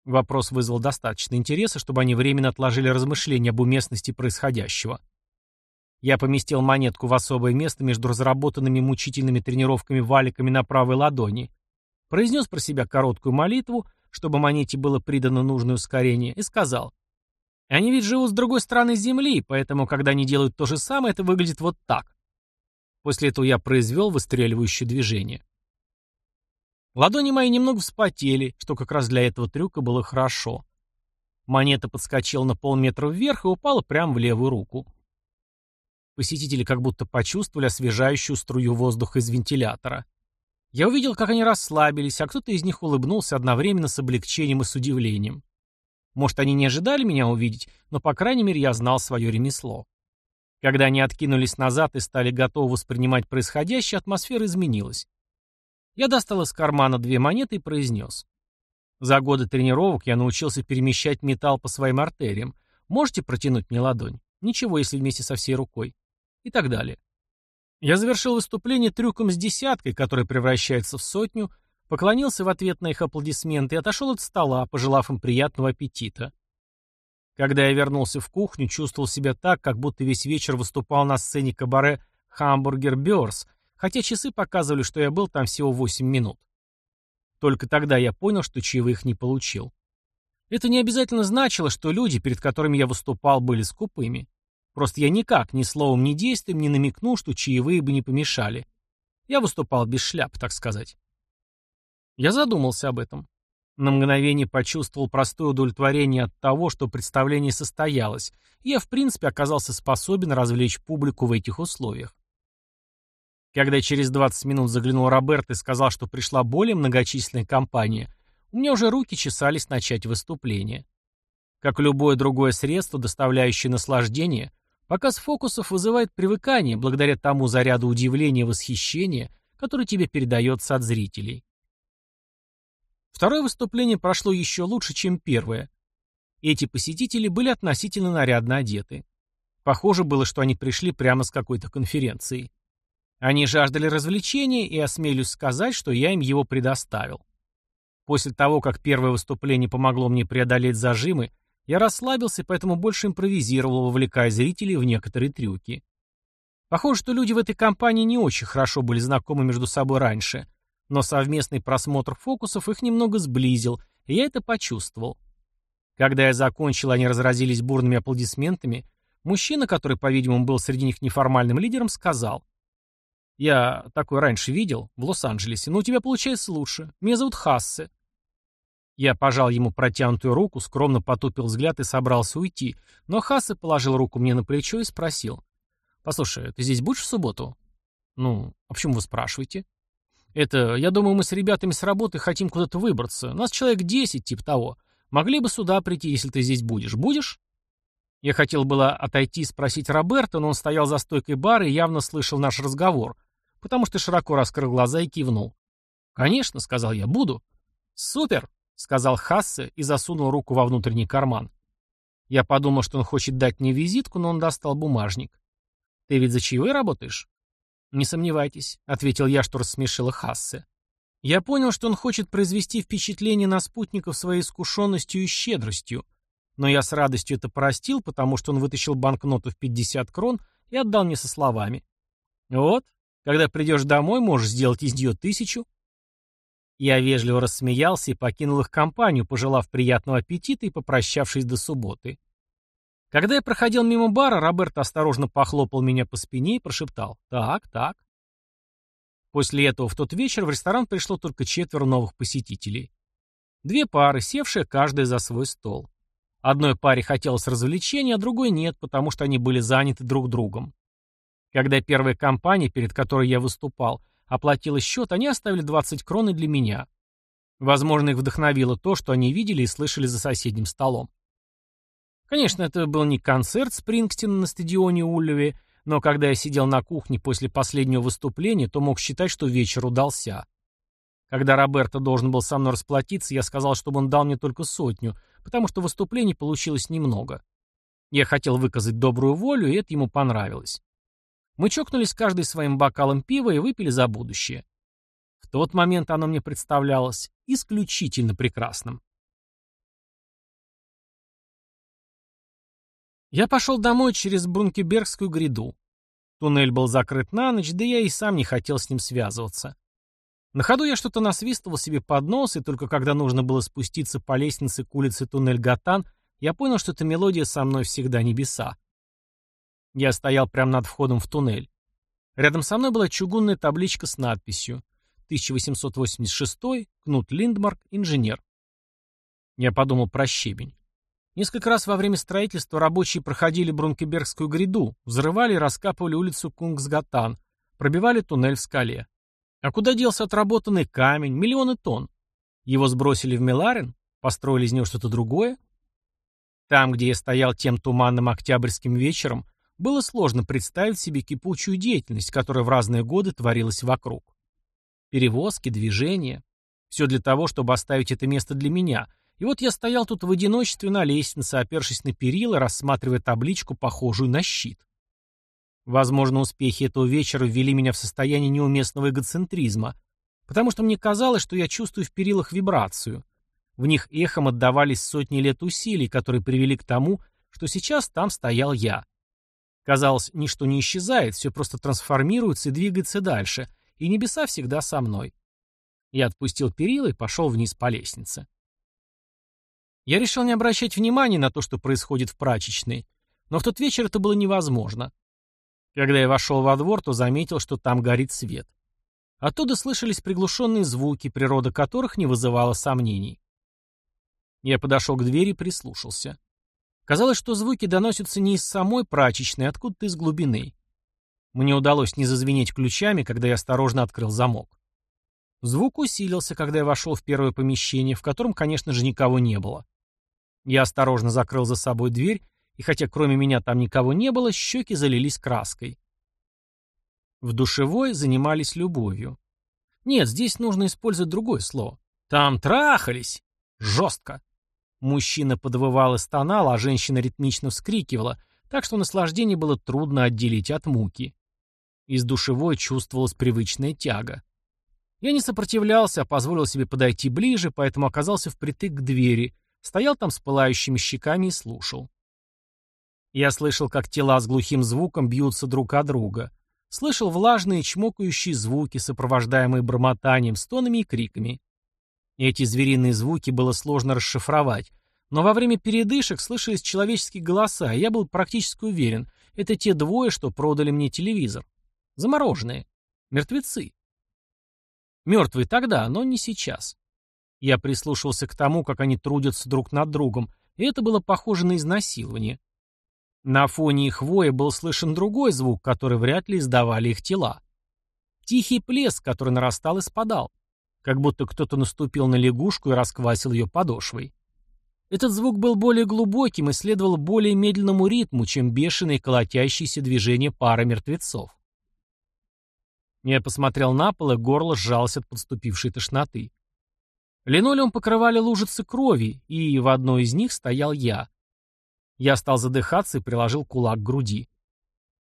Вопрос вызвал достаточно интереса, чтобы они временно отложили размышления об уместности происходящего. Я поместил монетку в особое место между разработанными мучительными тренировками-валиками на правой ладони, произнес про себя короткую молитву, чтобы монете было придано нужное ускорение, и сказал — они ведь живут с другой стороны Земли, поэтому, когда они делают то же самое, это выглядит вот так. После этого я произвел выстреливающее движение. Ладони мои немного вспотели, что как раз для этого трюка было хорошо. Монета подскочила на полметра вверх и упала прямо в левую руку. Посетители как будто почувствовали освежающую струю воздуха из вентилятора. Я увидел, как они расслабились, а кто-то из них улыбнулся одновременно с облегчением и с удивлением. Может, они не ожидали меня увидеть, но, по крайней мере, я знал свое ремесло. Когда они откинулись назад и стали готовы воспринимать происходящее, атмосфера изменилась. Я достал из кармана две монеты и произнес. За годы тренировок я научился перемещать металл по своим артериям. Можете протянуть мне ладонь? Ничего, если вместе со всей рукой. И так далее. Я завершил выступление трюком с десяткой, который превращается в сотню, поклонился в ответ на их аплодисменты и отошел от стола, пожелав им приятного аппетита. Когда я вернулся в кухню, чувствовал себя так, как будто весь вечер выступал на сцене кабаре «Хамбургер Бёрс», хотя часы показывали, что я был там всего 8 минут. Только тогда я понял, что чаевых не получил. Это не обязательно значило, что люди, перед которыми я выступал, были скупыми. Просто я никак, ни словом, ни действием не намекнул, что чаевые бы не помешали. Я выступал без шляп, так сказать. Я задумался об этом. На мгновение почувствовал простое удовлетворение от того, что представление состоялось, и я в принципе оказался способен развлечь публику в этих условиях. Когда через 20 минут заглянул Роберт и сказал, что пришла более многочисленная компания, у меня уже руки чесались начать выступление. Как любое другое средство, доставляющее наслаждение, показ фокусов вызывает привыкание благодаря тому заряду удивления и восхищения, который тебе передается от зрителей. Второе выступление прошло еще лучше, чем первое. Эти посетители были относительно нарядно одеты. Похоже было, что они пришли прямо с какой-то конференции. Они жаждали развлечения, и осмелюсь сказать, что я им его предоставил. После того, как первое выступление помогло мне преодолеть зажимы, я расслабился, поэтому больше импровизировал, вовлекая зрителей в некоторые трюки. Похоже, что люди в этой компании не очень хорошо были знакомы между собой раньше, но совместный просмотр фокусов их немного сблизил, и я это почувствовал. Когда я закончил, они разразились бурными аплодисментами. Мужчина, который, по-видимому, был среди них неформальным лидером, сказал. «Я такой раньше видел, в Лос-Анджелесе, но у тебя получается лучше. Меня зовут Хассе». Я пожал ему протянутую руку, скромно потупил взгляд и собрался уйти, но Хассе положил руку мне на плечо и спросил. «Послушай, ты здесь будешь в субботу?» «Ну, а почему вы спрашиваете?» Это, я думаю, мы с ребятами с работы хотим куда-то выбраться. Нас человек десять, типа того. Могли бы сюда прийти, если ты здесь будешь. Будешь? Я хотел было отойти и спросить Роберта, но он стоял за стойкой бара и явно слышал наш разговор, потому что широко раскрыл глаза и кивнул. «Конечно», — сказал я, — «буду». «Супер», — сказал Хассе и засунул руку во внутренний карман. Я подумал, что он хочет дать мне визитку, но он достал бумажник. «Ты ведь за чаевые работаешь?» «Не сомневайтесь», — ответил я, что рассмешила Хассе. Я понял, что он хочет произвести впечатление на спутников своей искушенностью и щедростью, но я с радостью это простил, потому что он вытащил банкноту в 50 крон и отдал мне со словами. «Вот, когда придешь домой, можешь сделать из нее тысячу». Я вежливо рассмеялся и покинул их компанию, пожелав приятного аппетита и попрощавшись до субботы. Когда я проходил мимо бара, Роберт осторожно похлопал меня по спине и прошептал «Так, так». После этого в тот вечер в ресторан пришло только четверо новых посетителей. Две пары, севшие каждая за свой стол. Одной паре хотелось развлечения, а другой нет, потому что они были заняты друг другом. Когда первая компания, перед которой я выступал, оплатила счет, они оставили 20 крон и для меня. Возможно, их вдохновило то, что они видели и слышали за соседним столом. Конечно, это был не концерт Спрингстина на стадионе Уллеве, но когда я сидел на кухне после последнего выступления, то мог считать, что вечер удался. Когда Роберто должен был со мной расплатиться, я сказал, чтобы он дал мне только сотню, потому что выступлений получилось немного. Я хотел выказать добрую волю, и это ему понравилось. Мы чокнулись каждый своим бокалом пива и выпили за будущее. В тот момент оно мне представлялось исключительно прекрасным. Я пошел домой через Брункебергскую гряду. Туннель был закрыт на ночь, да я и сам не хотел с ним связываться. На ходу я что-то насвистывал себе под нос, и только когда нужно было спуститься по лестнице к улице Туннель-Гатан, я понял, что эта мелодия со мной всегда небеса. Я стоял прямо над входом в туннель. Рядом со мной была чугунная табличка с надписью 1886 Кнут Линдмарк, инженер. Я подумал про щебень. Несколько раз во время строительства рабочие проходили Брункебергскую гряду, взрывали и раскапывали улицу Кунгсгатан, пробивали туннель в скале. А куда делся отработанный камень, миллионы тонн? Его сбросили в Меларин? Построили из него что-то другое? Там, где я стоял тем туманным октябрьским вечером, было сложно представить себе кипучую деятельность, которая в разные годы творилась вокруг. Перевозки, движения. Все для того, чтобы оставить это место для меня. И вот я стоял тут в одиночестве на лестнице, опершись на перила, рассматривая табличку, похожую на щит. Возможно, успехи этого вечера ввели меня в состояние неуместного эгоцентризма, потому что мне казалось, что я чувствую в перилах вибрацию. В них эхом отдавались сотни лет усилий, которые привели к тому, что сейчас там стоял я. Казалось, ничто не исчезает, все просто трансформируется и двигается дальше, и небеса всегда со мной. Я отпустил перила и пошел вниз по лестнице. Я решил не обращать внимания на то, что происходит в прачечной, но в тот вечер это было невозможно. Когда я вошел во двор, то заметил, что там горит свет. Оттуда слышались приглушенные звуки, природа которых не вызывала сомнений. Я подошел к двери и прислушался. Казалось, что звуки доносятся не из самой прачечной, а откуда-то из глубины. Мне удалось не зазвенеть ключами, когда я осторожно открыл замок. Звук усилился, когда я вошел в первое помещение, в котором, конечно же, никого не было. Я осторожно закрыл за собой дверь, и хотя кроме меня там никого не было, щеки залились краской. В душевой занимались любовью. Нет, здесь нужно использовать другое слово. Там трахались. Жестко. Мужчина подвывал и стонал, а женщина ритмично вскрикивала, так что наслаждение было трудно отделить от муки. Из душевой чувствовалась привычная тяга. Я не сопротивлялся, а позволил себе подойти ближе, поэтому оказался впритык к двери, стоял там с пылающими щеками и слушал. Я слышал, как тела с глухим звуком бьются друг о друга. Слышал влажные чмокающие звуки, сопровождаемые бормотанием, стонами и криками. Эти звериные звуки было сложно расшифровать, но во время передышек слышались человеческие голоса, и я был практически уверен, это те двое, что продали мне телевизор. Замороженные. Мертвецы. Мертвые тогда, но не сейчас. Я прислушивался к тому, как они трудятся друг над другом, и это было похоже на изнасилование. На фоне их воя был слышен другой звук, который вряд ли издавали их тела. Тихий плеск, который нарастал и спадал как будто кто-то наступил на лягушку и расквасил ее подошвой. Этот звук был более глубоким и следовал более медленному ритму, чем бешеные колотящиеся движения пары мертвецов. Я посмотрел на пол, и горло сжалось от подступившей тошноты. Линолеум покрывали лужицы крови, и в одной из них стоял я. Я стал задыхаться и приложил кулак к груди.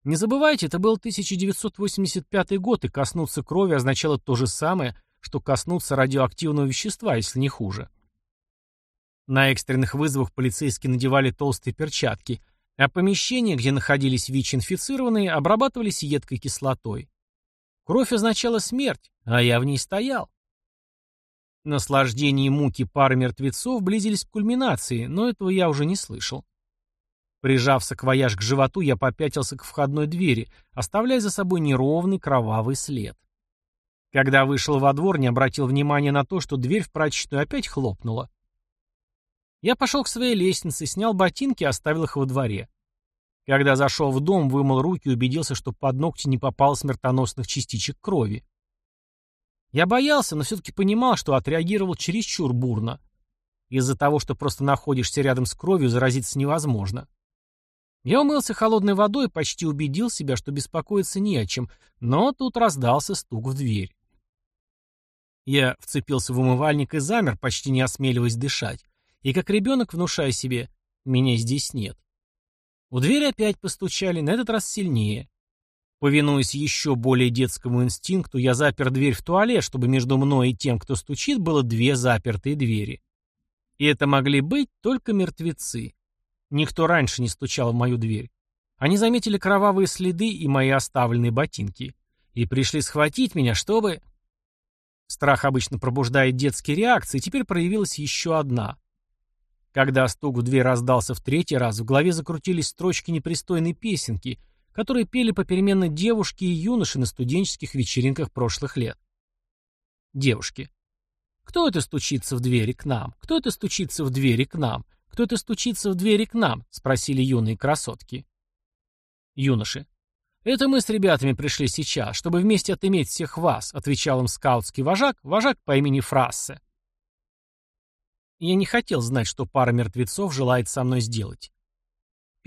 Не забывайте, это был 1985 год, и коснуться крови означало то же самое, что коснуться радиоактивного вещества, если не хуже. На экстренных вызовах полицейские надевали толстые перчатки, а помещения, где находились ВИЧ-инфицированные, обрабатывались едкой кислотой. Кровь означала смерть, а я в ней стоял. Наслаждение и муки пары мертвецов близились к кульминации, но этого я уже не слышал. Прижав саквояж к животу, я попятился к входной двери, оставляя за собой неровный кровавый след. Когда вышел во двор, не обратил внимания на то, что дверь в прачечную опять хлопнула. Я пошел к своей лестнице, снял ботинки и оставил их во дворе. Когда зашел в дом, вымыл руки и убедился, что под ногти не попало смертоносных частичек крови. Я боялся, но все-таки понимал, что отреагировал чересчур бурно. Из-за того, что просто находишься рядом с кровью, заразиться невозможно. Я умылся холодной водой и почти убедил себя, что беспокоиться не о чем, но тут раздался стук в дверь. Я вцепился в умывальник и замер, почти не осмеливаясь дышать, и как ребенок внушая себе «меня здесь нет». У двери опять постучали, на этот раз сильнее. Повинуясь еще более детскому инстинкту, я запер дверь в туалет, чтобы между мной и тем, кто стучит, было две запертые двери. И это могли быть только мертвецы. Никто раньше не стучал в мою дверь. Они заметили кровавые следы и мои оставленные ботинки. И пришли схватить меня, чтобы... Страх обычно пробуждает детские реакции, теперь проявилась еще одна. Когда стук в дверь раздался в третий раз, в голове закрутились строчки непристойной песенки, которые пели попеременно девушки и юноши на студенческих вечеринках прошлых лет. Девушки. Кто это стучится в двери к нам? Кто это стучится в двери к нам? Кто это стучится в двери к нам? Спросили юные красотки. Юноши. «Это мы с ребятами пришли сейчас, чтобы вместе отыметь всех вас», — отвечал им скаутский вожак, вожак по имени Фрассе. Я не хотел знать, что пара мертвецов желает со мной сделать.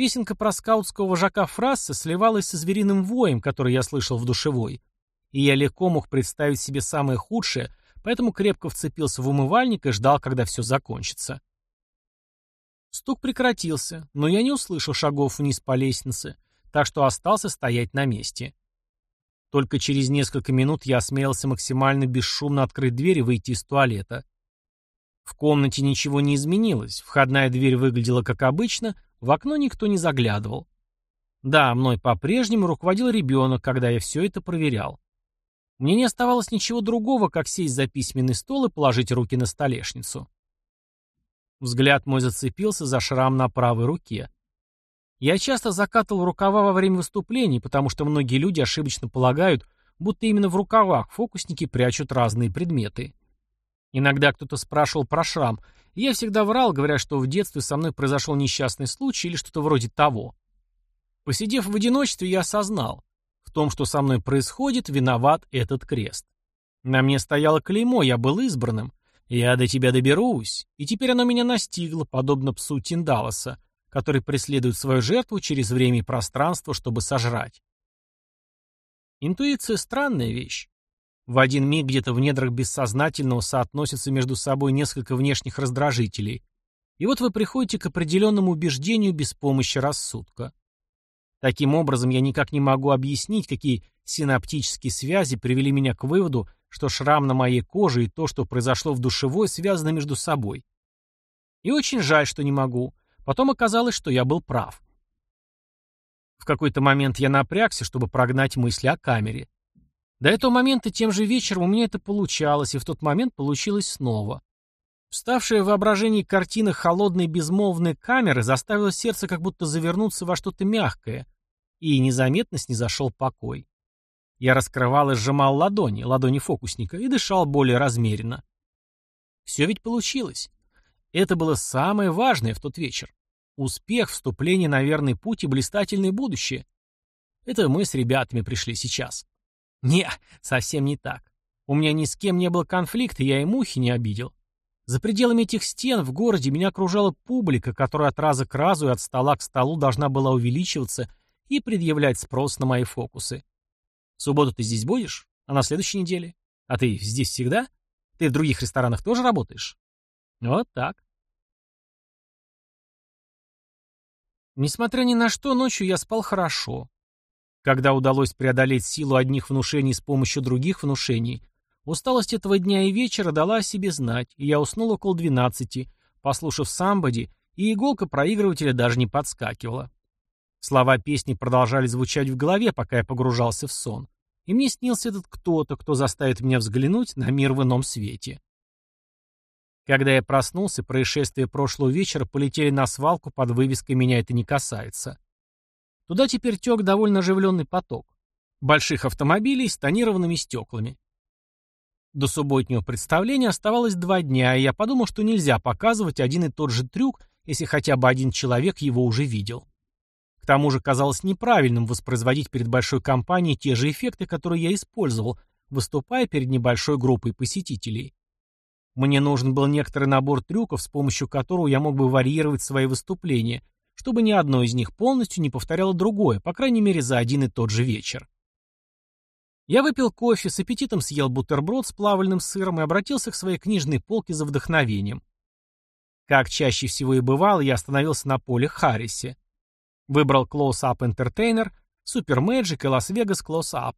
Песенка про скаутского вожака Фрассе сливалась со звериным воем, который я слышал в душевой. И я легко мог представить себе самое худшее, поэтому крепко вцепился в умывальник и ждал, когда все закончится. Стук прекратился, но я не услышал шагов вниз по лестнице, так что остался стоять на месте. Только через несколько минут я осмелился максимально бесшумно открыть дверь и выйти из туалета. В комнате ничего не изменилось, входная дверь выглядела как обычно, в окно никто не заглядывал. Да, мной по-прежнему руководил ребенок, когда я все это проверял. Мне не оставалось ничего другого, как сесть за письменный стол и положить руки на столешницу. Взгляд мой зацепился за шрам на правой руке. Я часто закатывал рукава во время выступлений, потому что многие люди ошибочно полагают, будто именно в рукавах фокусники прячут разные предметы. Иногда кто-то спрашивал про шрам, и я всегда врал, говоря, что в детстве со мной произошел несчастный случай или что-то вроде того. Посидев в одиночестве, я осознал, в том, что со мной происходит, виноват этот крест. На мне стояло клеймо, я был избранным. Я до тебя доберусь, и теперь оно меня настигло, подобно псу Тиндалоса, который преследует свою жертву через время и пространство, чтобы сожрать. Интуиция — странная вещь. В один миг где-то в недрах бессознательного соотносятся между собой несколько внешних раздражителей. И вот вы приходите к определенному убеждению без помощи рассудка. Таким образом, я никак не могу объяснить, какие синаптические связи привели меня к выводу, что шрам на моей коже и то, что произошло в душевой, связаны между собой. И очень жаль, что не могу. Потом оказалось, что я был прав. В какой-то момент я напрягся, чтобы прогнать мысли о камере. До этого момента тем же вечером у меня это получалось, и в тот момент получилось снова. Вставшая в воображении картина холодной безмолвной камеры заставила сердце как будто завернуться во что-то мягкое, и незаметно снизошел покой. Я раскрывал и сжимал ладони, ладони фокусника, и дышал более размеренно. Все ведь получилось. Это было самое важное в тот вечер. Успех, вступление на верный путь и блистательное будущее. Это мы с ребятами пришли сейчас. Не, совсем не так. У меня ни с кем не было конфликта, я и мухи не обидел. За пределами этих стен в городе меня окружала публика, которая от раза к разу и от стола к столу должна была увеличиваться и предъявлять спрос на мои фокусы. В субботу ты здесь будешь? А на следующей неделе? А ты здесь всегда? Ты в других ресторанах тоже работаешь? Вот так. Несмотря ни на что, ночью я спал хорошо. Когда удалось преодолеть силу одних внушений с помощью других внушений, усталость этого дня и вечера дала о себе знать, и я уснул около двенадцати, послушав самбоди, и иголка проигрывателя даже не подскакивала. Слова песни продолжали звучать в голове, пока я погружался в сон. И мне снился этот кто-то, кто заставит меня взглянуть на мир в ином свете. Когда я проснулся, происшествия прошлого вечера полетели на свалку под вывеской «Меня это не касается». Туда теперь тек довольно оживленный поток. Больших автомобилей с тонированными стеклами. До субботнего представления оставалось два дня, и я подумал, что нельзя показывать один и тот же трюк, если хотя бы один человек его уже видел. К тому же казалось неправильным воспроизводить перед большой компанией те же эффекты, которые я использовал, выступая перед небольшой группой посетителей. Мне нужен был некоторый набор трюков, с помощью которого я мог бы варьировать свои выступления, чтобы ни одно из них полностью не повторяло другое, по крайней мере за один и тот же вечер. Я выпил кофе, с аппетитом съел бутерброд с плавленным сыром и обратился к своей книжной полке за вдохновением. Как чаще всего и бывало, я остановился на поле Харрисе. Выбрал Close Up Entertainer, Super Magic и Las Vegas Close Up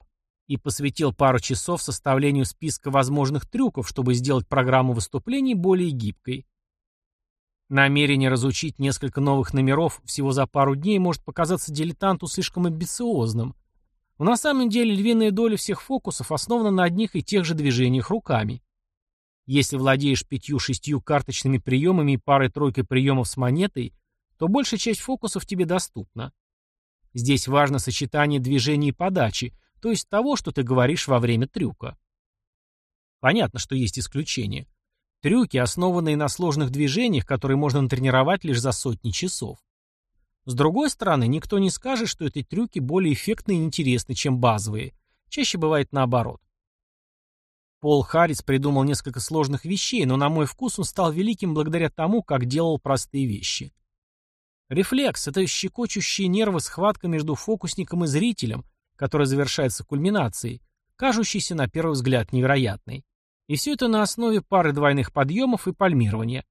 и посвятил пару часов составлению списка возможных трюков, чтобы сделать программу выступлений более гибкой. Намерение разучить несколько новых номеров всего за пару дней может показаться дилетанту слишком амбициозным. Но на самом деле львиная доля всех фокусов основана на одних и тех же движениях руками. Если владеешь пятью-шестью карточными приемами и парой-тройкой приемов с монетой, то большая часть фокусов тебе доступна. Здесь важно сочетание движений и подачи, то есть того, что ты говоришь во время трюка. Понятно, что есть исключения. Трюки, основанные на сложных движениях, которые можно натренировать лишь за сотни часов. С другой стороны, никто не скажет, что эти трюки более эффектны и интересны, чем базовые. Чаще бывает наоборот. Пол Харрис придумал несколько сложных вещей, но на мой вкус он стал великим благодаря тому, как делал простые вещи. Рефлекс — это щекочущие нервы схватка между фокусником и зрителем, которая завершается кульминацией, кажущейся на первый взгляд невероятной. И все это на основе пары двойных подъемов и пальмирования.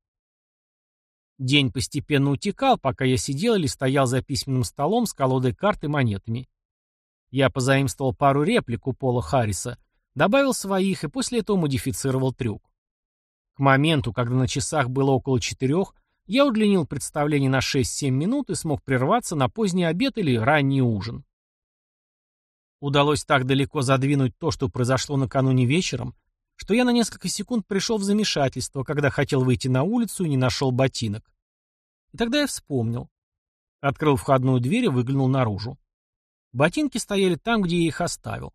День постепенно утекал, пока я сидел или стоял за письменным столом с колодой карт и монетами. Я позаимствовал пару реплик у Пола Харриса — Добавил своих и после этого модифицировал трюк. К моменту, когда на часах было около четырех, я удлинил представление на 6-7 минут и смог прерваться на поздний обед или ранний ужин. Удалось так далеко задвинуть то, что произошло накануне вечером, что я на несколько секунд пришел в замешательство, когда хотел выйти на улицу и не нашел ботинок. И тогда я вспомнил. Открыл входную дверь и выглянул наружу. Ботинки стояли там, где я их оставил.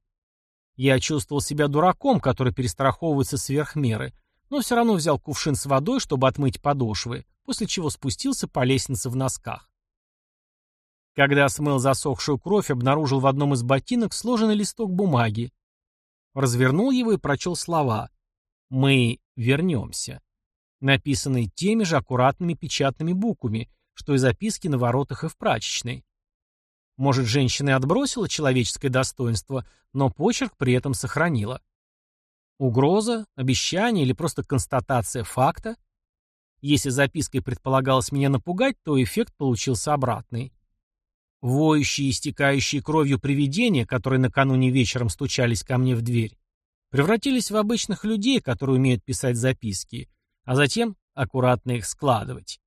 Я чувствовал себя дураком, который перестраховывается сверх меры, но все равно взял кувшин с водой, чтобы отмыть подошвы, после чего спустился по лестнице в носках. Когда смыл засохшую кровь, обнаружил в одном из ботинок сложенный листок бумаги. Развернул его и прочел слова «Мы вернемся», написанные теми же аккуратными печатными буквами, что и записки на воротах и в прачечной. Может, женщина и отбросила человеческое достоинство, но почерк при этом сохранила. Угроза, обещание или просто констатация факта? Если запиской предполагалось меня напугать, то эффект получился обратный. Воющие, истекающие кровью привидения, которые накануне вечером стучались ко мне в дверь, превратились в обычных людей, которые умеют писать записки, а затем аккуратно их складывать.